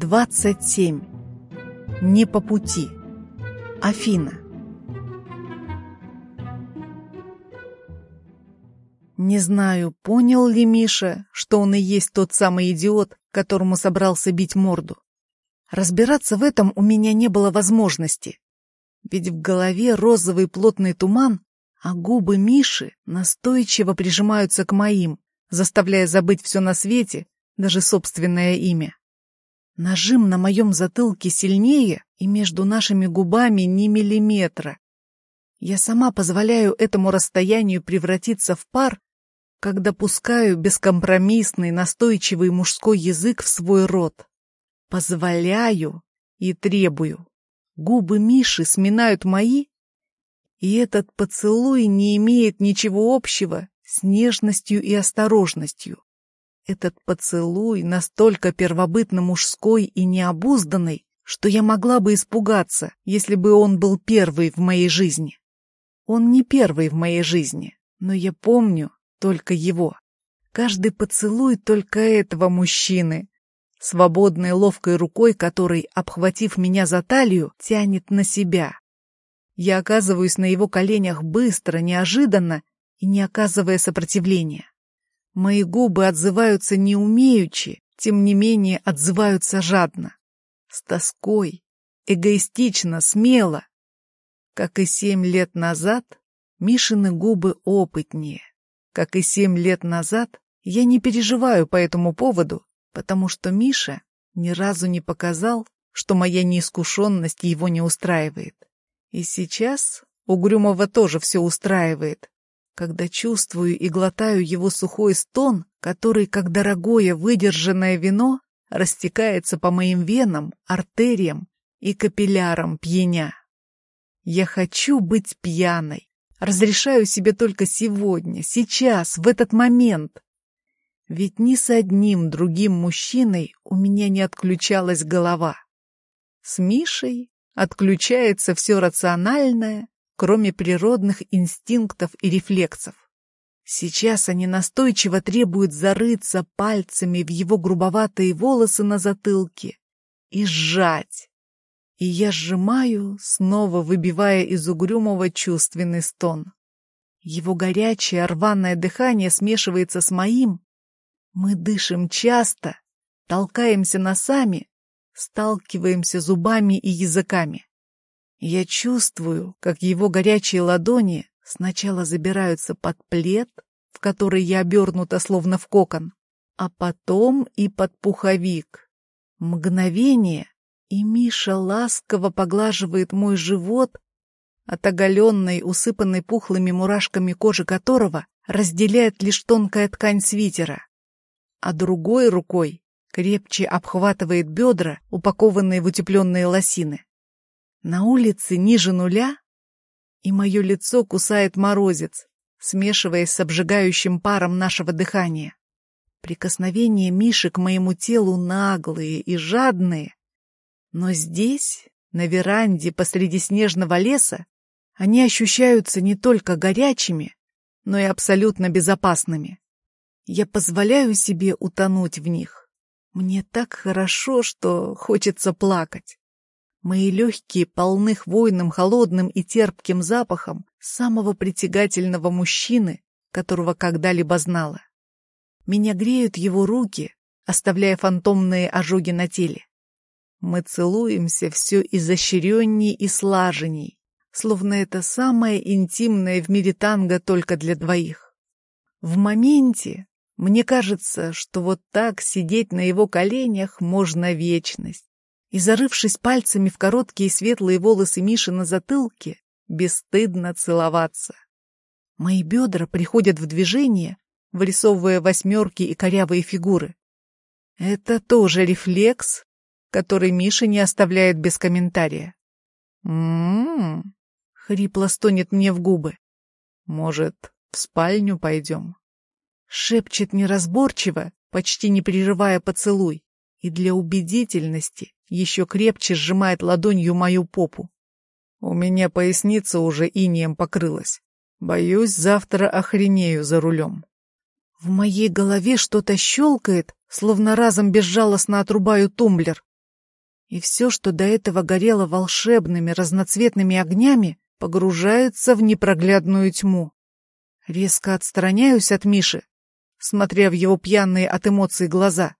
27. Не по пути. Афина. Не знаю, понял ли Миша, что он и есть тот самый идиот, которому собрался бить морду. Разбираться в этом у меня не было возможности. Ведь в голове розовый плотный туман, а губы Миши настойчиво прижимаются к моим, заставляя забыть все на свете, даже собственное имя. Нажим на моем затылке сильнее, и между нашими губами ни миллиметра. Я сама позволяю этому расстоянию превратиться в пар, когда пускаю бескомпромиссный, настойчивый мужской язык в свой рот. Позволяю и требую. Губы Миши сминают мои, и этот поцелуй не имеет ничего общего с нежностью и осторожностью. Этот поцелуй настолько первобытно мужской и необузданный, что я могла бы испугаться, если бы он был первый в моей жизни. Он не первый в моей жизни, но я помню только его. Каждый поцелуй только этого мужчины, свободной ловкой рукой, который, обхватив меня за талию, тянет на себя. Я оказываюсь на его коленях быстро, неожиданно и не оказывая сопротивления. Мои губы отзываются не умеючи, тем не менее отзываются жадно. С тоской, эгоистично, смело. Как и семь лет назад, Мишины губы опытнее. Как и семь лет назад, я не переживаю по этому поводу, потому что Миша ни разу не показал, что моя неискушенность его не устраивает. И сейчас Угрюмова тоже все устраивает, когда чувствую и глотаю его сухой стон, который, как дорогое выдержанное вино, растекается по моим венам, артериям и капиллярам пьяня. Я хочу быть пьяной. Разрешаю себе только сегодня, сейчас, в этот момент. Ведь ни с одним другим мужчиной у меня не отключалась голова. С Мишей отключается все рациональное, кроме природных инстинктов и рефлексов. Сейчас они настойчиво требуют зарыться пальцами в его грубоватые волосы на затылке и сжать. И я сжимаю, снова выбивая из угрюмого чувственный стон. Его горячее рваное дыхание смешивается с моим. Мы дышим часто, толкаемся носами, сталкиваемся зубами и языками. Я чувствую, как его горячие ладони сначала забираются под плед, в который я обернута словно в кокон, а потом и под пуховик. Мгновение, и Миша ласково поглаживает мой живот, от оголенной, усыпанной пухлыми мурашками кожи которого разделяет лишь тонкая ткань свитера, а другой рукой крепче обхватывает бедра, упакованные в утепленные лосины. На улице ниже нуля, и мое лицо кусает морозец, смешиваясь с обжигающим паром нашего дыхания. Прикосновения Миши к моему телу наглые и жадные, но здесь, на веранде посреди снежного леса, они ощущаются не только горячими, но и абсолютно безопасными. Я позволяю себе утонуть в них. Мне так хорошо, что хочется плакать. Мои легкие полны хвойным, холодным и терпким запахом самого притягательного мужчины, которого когда-либо знала. Меня греют его руки, оставляя фантомные ожоги на теле. Мы целуемся все изощренней и слаженней, словно это самое интимное в мире танго только для двоих. В моменте мне кажется, что вот так сидеть на его коленях можно вечность и, зарывшись пальцами в короткие светлые волосы Миши на затылке, бесстыдно целоваться. Мои бедра приходят в движение, вырисовывая восьмерки и корявые фигуры. Это тоже рефлекс, который Миша не оставляет без комментария. «М-м-м», хрипло стонет мне в губы. «Может, в спальню пойдем?» Шепчет неразборчиво, почти не прерывая поцелуй, и для убедительности еще крепче сжимает ладонью мою попу. У меня поясница уже инием покрылась. Боюсь, завтра охренею за рулем. В моей голове что-то щелкает, словно разом безжалостно отрубаю тумблер. И все, что до этого горело волшебными разноцветными огнями, погружается в непроглядную тьму. Резко отстраняюсь от Миши, смотря в его пьяные от эмоций глаза.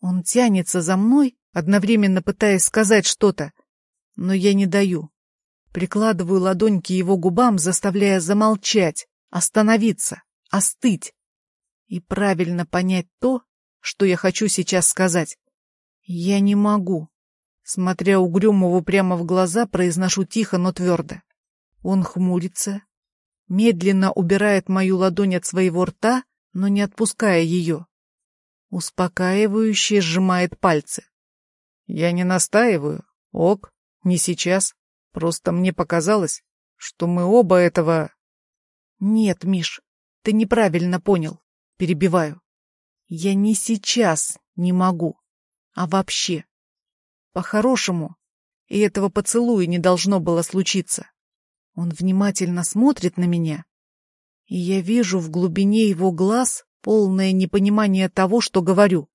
Он тянется за мной, одновременно пытаясь сказать что-то, но я не даю. Прикладываю ладонь к его губам, заставляя замолчать, остановиться, остыть и правильно понять то, что я хочу сейчас сказать. Я не могу. Смотря Угрюмову прямо в глаза, произношу тихо, но твердо. Он хмурится, медленно убирает мою ладонь от своего рта, но не отпуская ее. Успокаивающе сжимает пальцы. Я не настаиваю. Ок, не сейчас. Просто мне показалось, что мы оба этого... Нет, Миш, ты неправильно понял. Перебиваю. Я не сейчас не могу, а вообще. По-хорошему, и этого поцелуя не должно было случиться. Он внимательно смотрит на меня, и я вижу в глубине его глаз полное непонимание того, что говорю.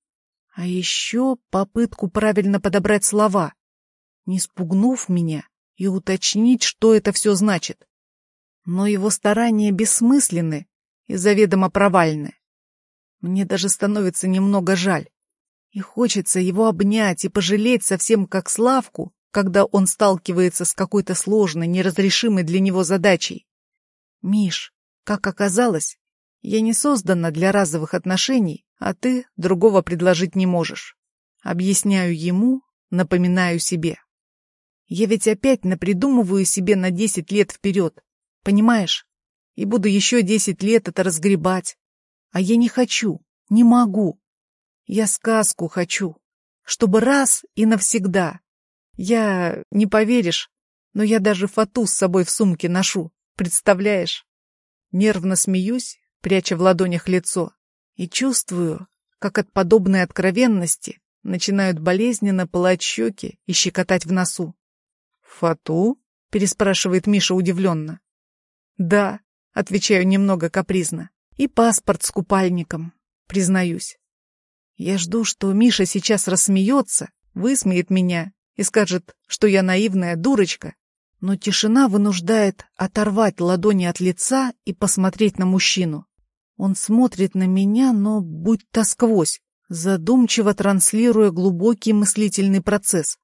А еще попытку правильно подобрать слова, не спугнув меня и уточнить, что это все значит. Но его старания бессмысленны и заведомо провальны. Мне даже становится немного жаль. И хочется его обнять и пожалеть совсем как Славку, когда он сталкивается с какой-то сложной, неразрешимой для него задачей. Миш, как оказалось, я не создана для разовых отношений, а ты другого предложить не можешь. Объясняю ему, напоминаю себе. Я ведь опять напридумываю себе на десять лет вперед, понимаешь? И буду еще десять лет это разгребать. А я не хочу, не могу. Я сказку хочу, чтобы раз и навсегда. Я, не поверишь, но я даже фату с собой в сумке ношу, представляешь? Нервно смеюсь, пряча в ладонях лицо, и чувствую, как от подобной откровенности начинают болезненно пылать щеки и щекотать в носу. «Фату?» — переспрашивает Миша удивленно. «Да», — отвечаю немного капризно. «И паспорт с купальником, признаюсь. Я жду, что Миша сейчас рассмеется, высмеет меня и скажет, что я наивная дурочка. Но тишина вынуждает оторвать ладони от лица и посмотреть на мужчину. Он смотрит на меня, но будь-то сквозь, задумчиво транслируя глубокий мыслительный процесс.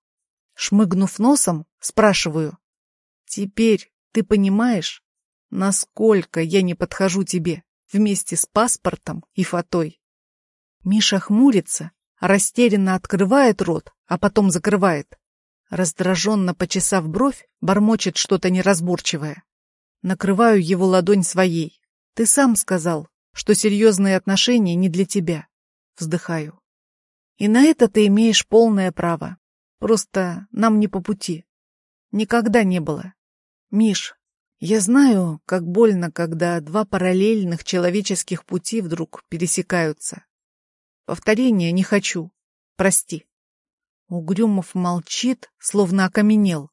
Шмыгнув носом, спрашиваю. «Теперь ты понимаешь, насколько я не подхожу тебе вместе с паспортом и фатой?» Миша хмурится, растерянно открывает рот, а потом закрывает. Раздраженно почесав бровь, бормочет что-то неразборчивое. Накрываю его ладонь своей. Ты сам сказал, что серьезные отношения не для тебя. Вздыхаю. И на это ты имеешь полное право. Просто нам не по пути. Никогда не было. Миш, я знаю, как больно, когда два параллельных человеческих пути вдруг пересекаются. Повторения не хочу. Прости. Угрюмов молчит, словно окаменел.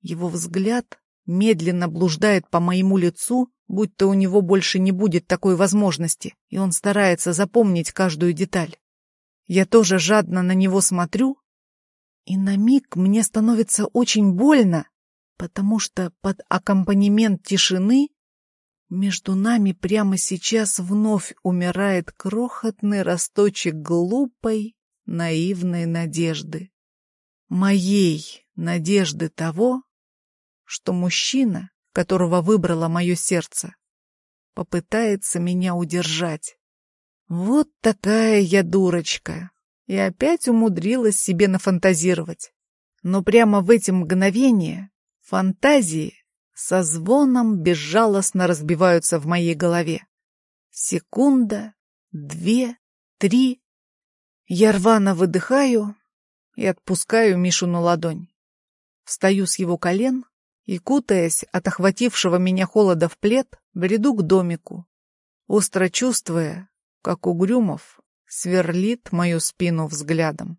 Его взгляд медленно блуждает по моему лицу, будто у него больше не будет такой возможности, и он старается запомнить каждую деталь. Я тоже жадно на него смотрю, и на миг мне становится очень больно, потому что под аккомпанемент тишины между нами прямо сейчас вновь умирает крохотный росточек глупой, наивной надежды. Моей надежды того, что мужчина, которого выбрало мое сердце, попытается меня удержать. Вот такая я дурочка. И опять умудрилась себе нафантазировать. Но прямо в эти мгновения фантазии со звоном безжалостно разбиваются в моей голове. Секунда, две, три. Я рвано выдыхаю и отпускаю Мишу на ладонь. Встаю с его колен и, кутаясь от охватившего меня холода в плед, бреду к домику, остро чувствуя, как Угрюмов сверлит мою спину взглядом.